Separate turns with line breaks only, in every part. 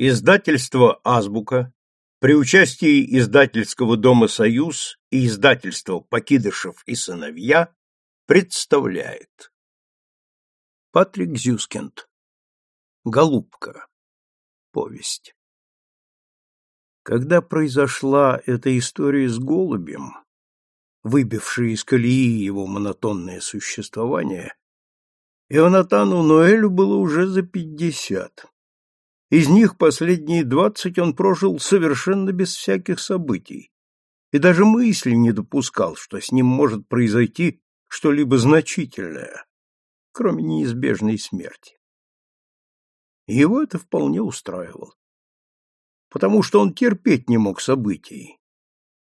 Издательство «Азбука» при участии издательского дома «Союз» и издательства «Покидышев и сыновья» представляет. Патрик Зюскинд. Голубка. Повесть. Когда произошла эта история с голубем, выбившая из колеи его монотонное существование, Ионатану Ноэлю было уже за пятьдесят. Из них последние двадцать он прожил совершенно без всяких событий, и даже мысли не допускал, что с ним может произойти что-либо значительное, кроме неизбежной смерти. Его это вполне устраивало, потому что он терпеть не мог событий.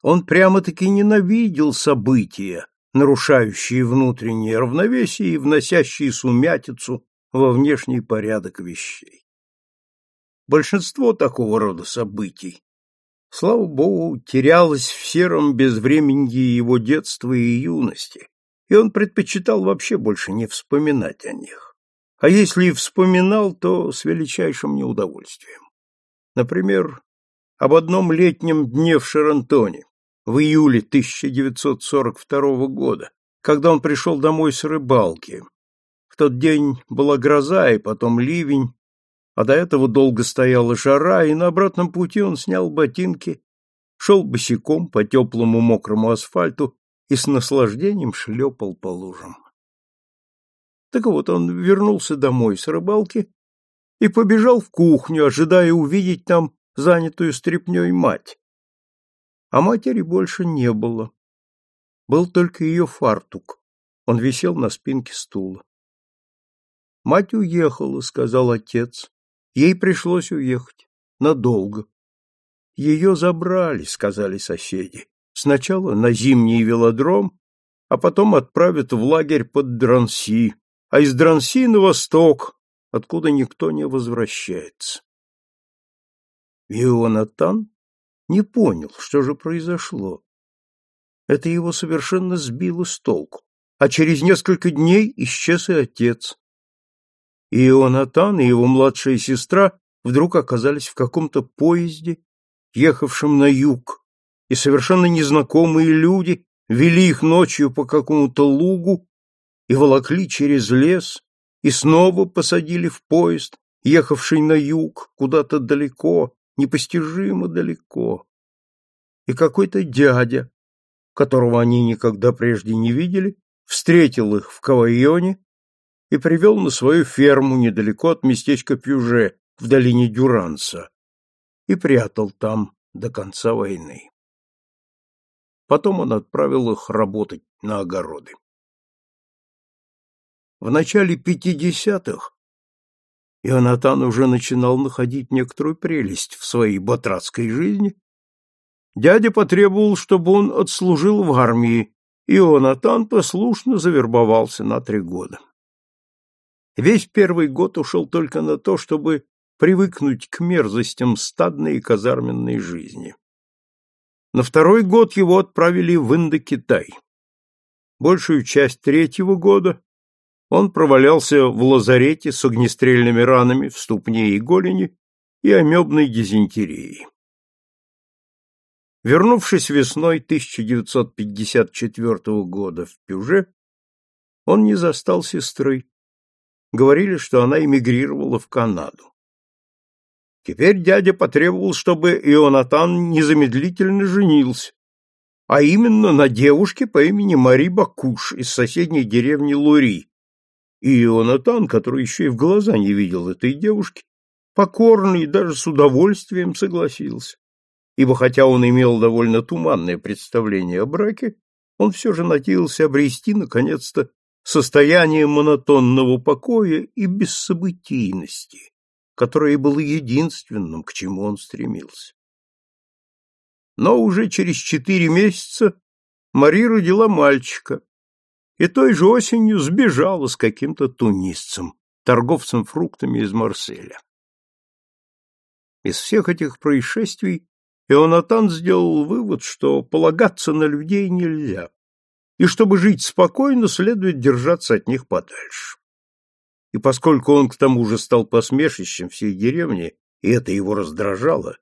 Он прямо-таки ненавидел события, нарушающие внутреннее равновесие и вносящие сумятицу во внешний порядок вещей большинство такого рода событий, слава богу, терялось в сером безвременье его детства и юности, и он предпочитал вообще больше не вспоминать о них. А если и вспоминал, то с величайшим неудовольствием. Например, об одном летнем дне в Шарантоне в июле 1942 года, когда он пришел домой с рыбалки. В тот день была гроза и потом ливень, а до этого долго стояла жара, и на обратном пути он снял ботинки, шел босиком по теплому мокрому асфальту и с наслаждением шлепал по лужам. Так вот, он вернулся домой с рыбалки и побежал в кухню, ожидая увидеть там занятую стряпней мать. А матери больше не было. Был только ее фартук. Он висел на спинке стула. — Мать уехала, — сказал отец. Ей пришлось уехать. Надолго. Ее забрали, сказали соседи. Сначала на зимний велодром, а потом отправят в лагерь под Дранси, а из Дранси на восток, откуда никто не возвращается. Ионатан не понял, что же произошло. Это его совершенно сбило с толку. А через несколько дней исчез и отец и Ионатан, и его младшая сестра вдруг оказались в каком-то поезде, ехавшем на юг, и совершенно незнакомые люди вели их ночью по какому-то лугу и волокли через лес, и снова посадили в поезд, ехавший на юг, куда-то далеко, непостижимо далеко. И какой-то дядя, которого они никогда прежде не видели, встретил их в Кавайоне и привел на свою ферму недалеко от местечка Пюже в долине Дюранса и прятал там до конца войны. Потом он отправил их работать на огороды. В начале 50-х Ионатан уже начинал находить некоторую прелесть в своей батрацкой жизни. Дядя потребовал, чтобы он отслужил в армии, и Ионатан послушно завербовался на три года. Весь первый год ушел только на то, чтобы привыкнуть к мерзостям стадной и казарменной жизни. На второй год его отправили в Индокитай. Большую часть третьего года он провалялся в лазарете с огнестрельными ранами в ступне и голени и амебной дизентерией. Вернувшись весной 1954 года в Пюже, он не застал сестры, говорили, что она эмигрировала в Канаду. Теперь дядя потребовал, чтобы Ионатан незамедлительно женился, а именно на девушке по имени Мари Бакуш из соседней деревни Лури. И Ионатан, который еще и в глаза не видел этой девушки, покорно и даже с удовольствием согласился, ибо хотя он имел довольно туманное представление о браке, он все же надеялся обрести, наконец-то, состоянием монотонного покоя и бессобытийности, которое было единственным, к чему он стремился. Но уже через четыре месяца Мари родила мальчика, и той же осенью сбежала с каким-то тунисцем, торговцем фруктами из Марселя. Из всех этих происшествий Ионатан сделал вывод, что полагаться на людей нельзя, и чтобы жить спокойно, следует держаться от них подальше. И поскольку он к тому же стал посмешищем всей деревни, и это его раздражало,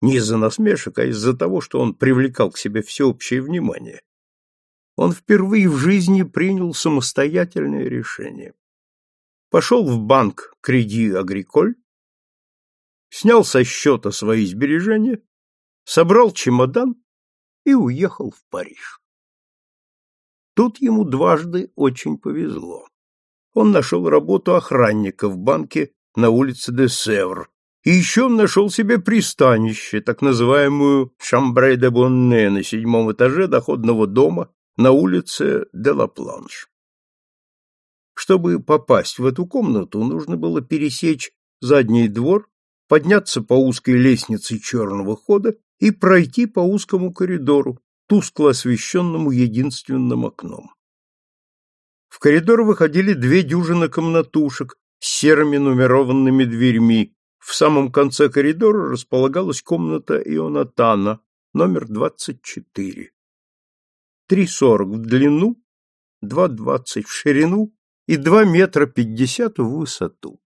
не из-за насмешек, а из-за того, что он привлекал к себе всеобщее внимание, он впервые в жизни принял самостоятельное решение. Пошел в банк «Креди Агриколь», снял со счета свои сбережения, собрал чемодан и уехал в Париж. Тут ему дважды очень повезло. Он нашел работу охранника в банке на улице де Севр, и еще он нашел себе пристанище, так называемую Шамбре де Бонне на седьмом этаже доходного дома на улице де Ла Планш. Чтобы попасть в эту комнату, нужно было пересечь задний двор, подняться по узкой лестнице черного хода и пройти по узкому коридору, тускло освещенному единственным окном. В коридор выходили две дюжины комнатушек с серыми нумерованными дверьми. В самом конце коридора располагалась комната Ионатана, номер 24. 3,40 в длину, 2,20 в ширину и 2 метра 50 в высоту.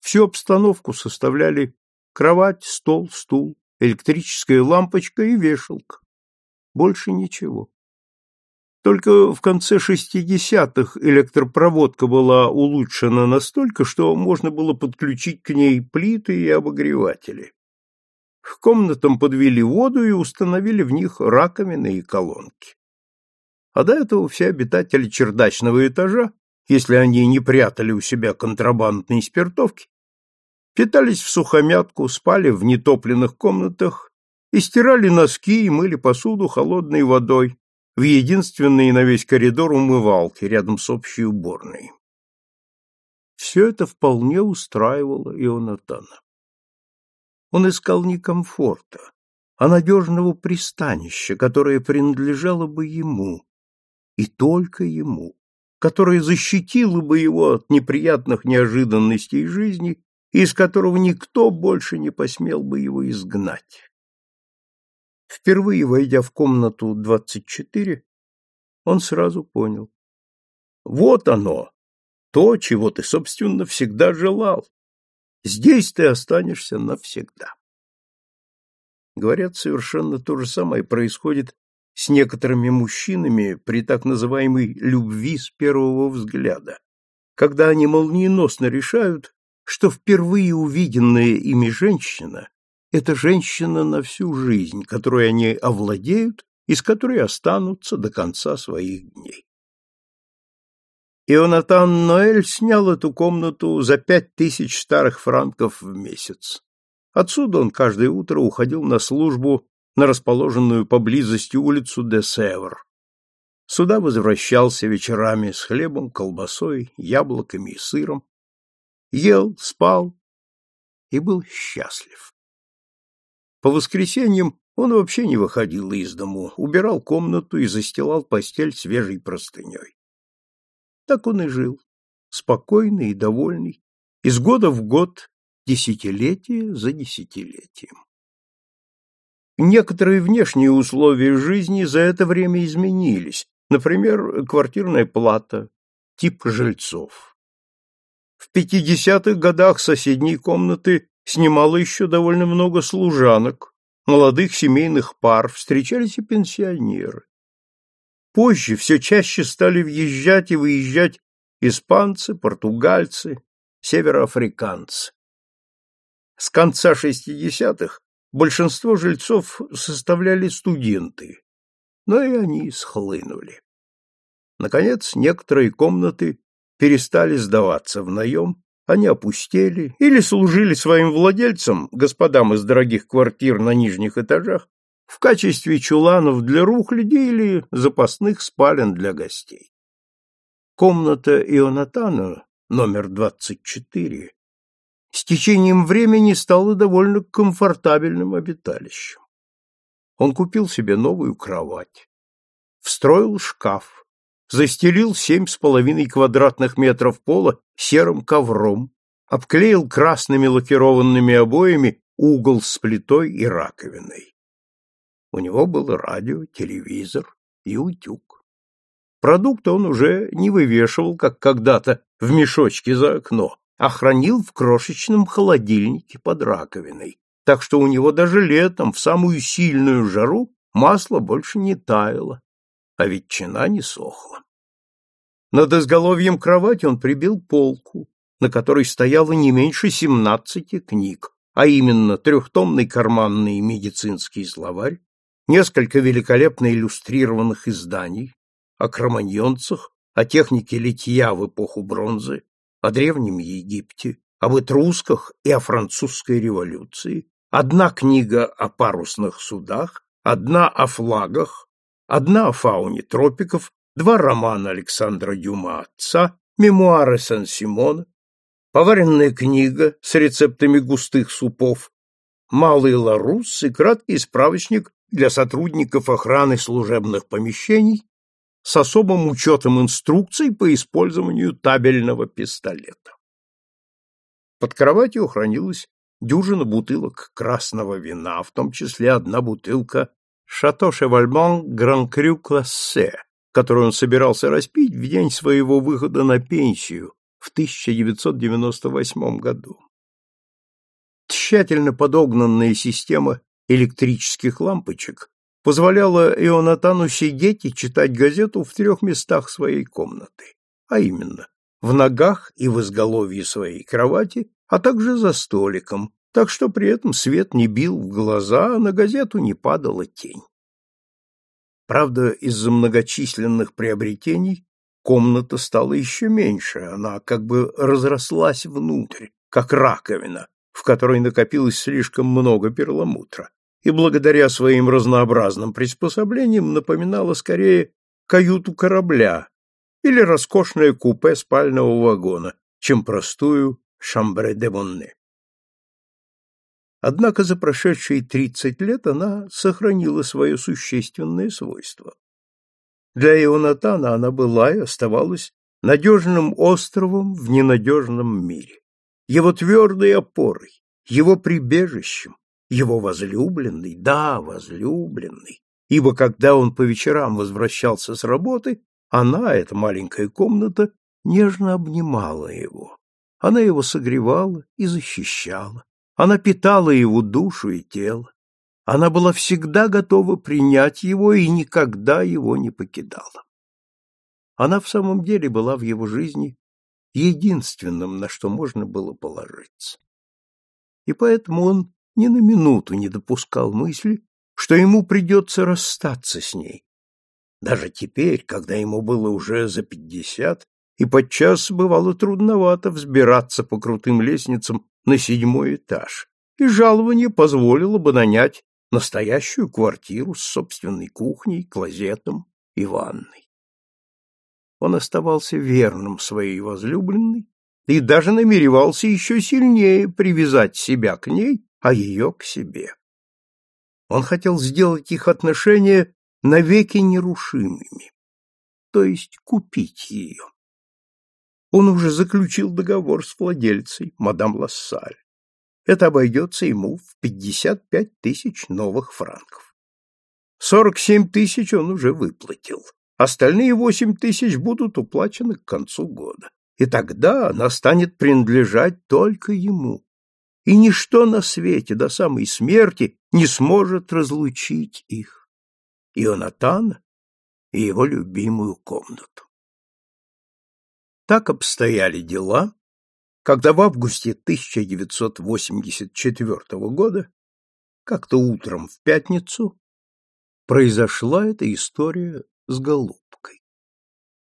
Всю обстановку составляли кровать, стол, стул, электрическая лампочка и вешалка больше ничего. Только в конце 60-х электропроводка была улучшена настолько, что можно было подключить к ней плиты и обогреватели. К комнатам подвели воду и установили в них раковины и колонки. А до этого все обитатели чердачного этажа, если они не прятали у себя контрабандные спиртовки, питались в сухомятку, спали в нетопленных комнатах и стирали носки и мыли посуду холодной водой в единственной на весь коридор умывалке рядом с общей уборной. Все это вполне устраивало Ионатана. Он искал не комфорта, а надежного пристанища, которое принадлежало бы ему, и только ему, которое защитило бы его от неприятных неожиданностей жизни и из которого никто больше не посмел бы его изгнать. Впервые войдя в комнату 24, он сразу понял. Вот оно, то, чего ты, собственно, всегда желал. Здесь ты останешься навсегда. Говорят, совершенно то же самое происходит с некоторыми мужчинами при так называемой «любви с первого взгляда», когда они молниеносно решают, что впервые увиденная ими женщина это женщина на всю жизнь, которую они овладеют и с которой останутся до конца своих дней. Ионатан Ноэль снял эту комнату за пять тысяч старых франков в месяц. Отсюда он каждое утро уходил на службу на расположенную поблизости улицу де Севр. Сюда возвращался вечерами с хлебом, колбасой, яблоками и сыром, ел, спал и был счастлив. По воскресеньям он вообще не выходил из дому, убирал комнату и застилал постель свежей простыней. Так он и жил, спокойный и довольный, из года в год, десятилетие за десятилетием. Некоторые внешние условия жизни за это время изменились, например, квартирная плата, тип жильцов. В 50-х годах соседние комнаты снимала еще довольно много служанок, молодых семейных пар, встречались и пенсионеры. Позже все чаще стали въезжать и выезжать испанцы, португальцы, североафриканцы. С конца 60-х большинство жильцов составляли студенты, но и они схлынули. Наконец, некоторые комнаты перестали сдаваться в наем, они опустели или служили своим владельцам, господам из дорогих квартир на нижних этажах, в качестве чуланов для рухляди или запасных спален для гостей. Комната Ионатана, номер 24, с течением времени стала довольно комфортабельным обиталищем. Он купил себе новую кровать, встроил шкаф, застелил семь с половиной квадратных метров пола серым ковром, обклеил красными лакированными обоями угол с плитой и раковиной. У него было радио, телевизор и утюг. Продукт он уже не вывешивал, как когда-то, в мешочке за окно, а хранил в крошечном холодильнике под раковиной, так что у него даже летом, в самую сильную жару, масло больше не таяло, а ветчина не сохла. Над изголовьем кровати он прибил полку, на которой стояло не меньше семнадцати книг, а именно трехтомный карманный медицинский словарь, несколько великолепно иллюстрированных изданий о кроманьонцах, о технике литья в эпоху бронзы, о Древнем Египте, об этрусках и о французской революции, одна книга о парусных судах, одна о флагах, одна о фауне тропиков, два романа Александра Дюма «Отца», мемуары Сан-Симона, поваренная книга с рецептами густых супов, малый ларус и краткий справочник для сотрудников охраны служебных помещений с особым учетом инструкций по использованию табельного пистолета. Под кроватью хранилась дюжина бутылок красного вина, в том числе одна бутылка шато Шевальмон Гран-Крю Классе, которую он собирался распить в день своего выхода на пенсию в 1998 году. Тщательно подогнанная система электрических лампочек позволяла Ионатану сидеть и читать газету в трех местах своей комнаты, а именно в ногах и в изголовье своей кровати, а также за столиком, так что при этом свет не бил в глаза, а на газету не падала тень. Правда, из-за многочисленных приобретений комната стала еще меньше, она как бы разрослась внутрь, как раковина, в которой накопилось слишком много перламутра, и благодаря своим разнообразным приспособлениям напоминала скорее каюту корабля или роскошное купе спального вагона, чем простую шамбре де Монне. Однако за прошедшие 30 лет она сохранила свое существенное свойство. Для Ионатана она была и оставалась надежным островом в ненадежном мире, его твердой опорой, его прибежищем, его возлюбленной, да, возлюбленной. ибо когда он по вечерам возвращался с работы, она, эта маленькая комната, нежно обнимала его. Она его согревала и защищала, она питала его душу и тело. Она была всегда готова принять его и никогда его не покидала. Она в самом деле была в его жизни единственным, на что можно было положиться. И поэтому он ни на минуту не допускал мысли, что ему придется расстаться с ней. Даже теперь, когда ему было уже за пятьдесят, и подчас бывало трудновато взбираться по крутым лестницам на седьмой этаж, и жалование позволило бы нанять настоящую квартиру с собственной кухней, клозетом и ванной. Он оставался верным своей возлюбленной и даже намеревался еще сильнее привязать себя к ней, а ее к себе. Он хотел сделать их отношения навеки нерушимыми, то есть купить ее. Он уже заключил договор с владельцей, мадам Лассаль. Это обойдется ему в 55 тысяч новых франков. 47 тысяч он уже выплатил. Остальные 8 тысяч будут уплачены к концу года. И тогда она станет принадлежать только ему. И ничто на свете до самой смерти не сможет разлучить их. Ионатана и его любимую комнату. Так обстояли дела, когда в августе 1984 года, как-то утром в пятницу, произошла эта история с Голубкой.